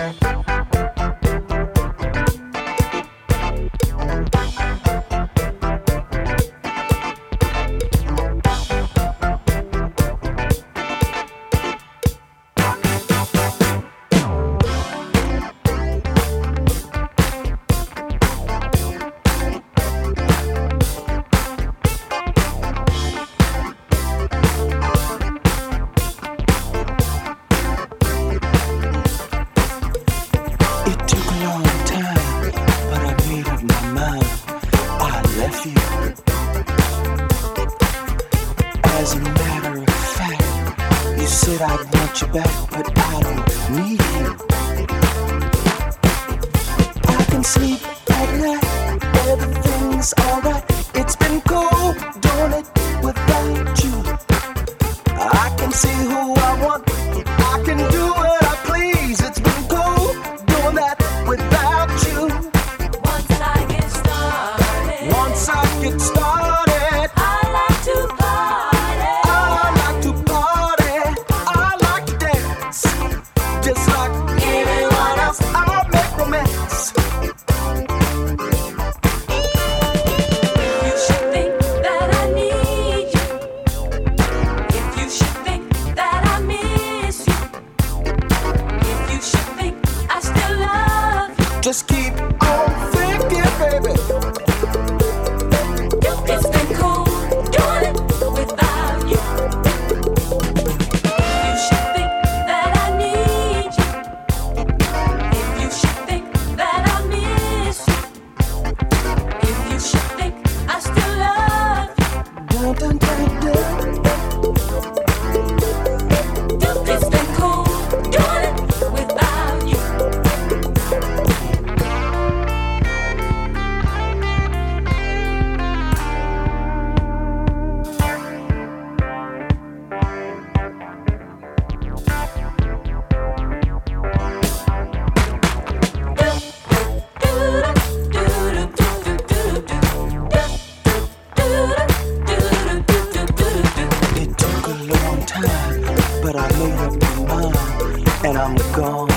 Música said I want you back, but I don't need you. I can sleep at night, everything's alright. It's been cold, don't it, without you. I can see who I want, I can do what I please. It's been cold, doing that without you. Once I get started, once I get started. but I made up my mind, and I'm gone.